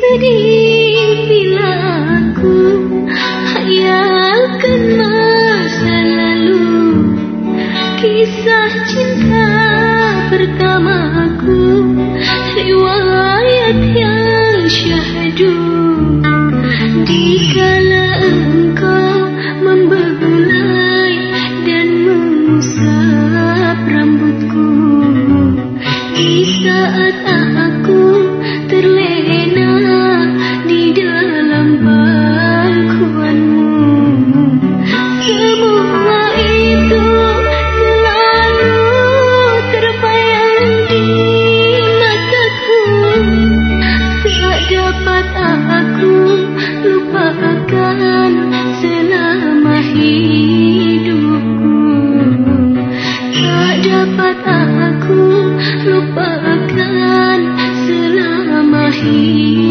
sedih bila aku hayalkan masa lalu. Kisah cinta 听